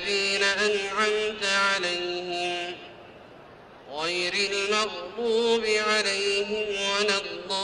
الذين أنعمت عليهم غير المغضوب عليهم ولا الضالين.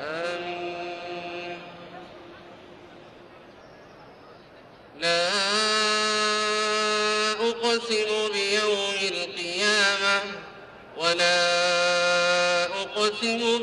آمين. لا أقسم بيوم القيامة ولا أقسم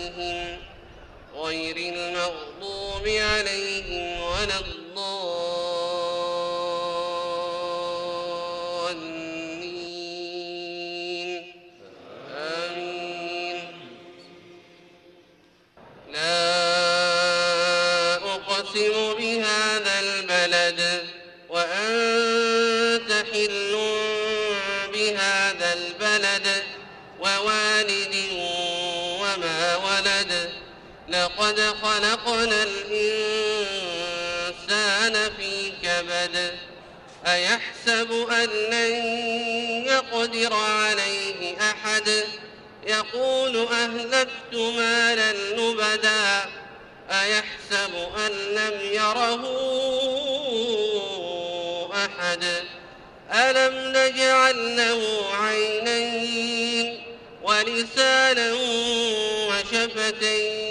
غير المغضوب عليهم ولا الضالين. آمين. لا أقسم بهذا البلد وأنت حل بهذا البلد ووالد وما ولد لقد خلقنا الإنسان في كبد أيحسب أن لن يقدر عليه أحد؟ يقول أهلكت مالا لبدا أيحسب أن لم يره أحد؟ ألم نجعل له عينين ولسانا وشفتين؟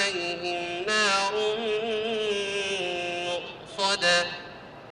عليهم نار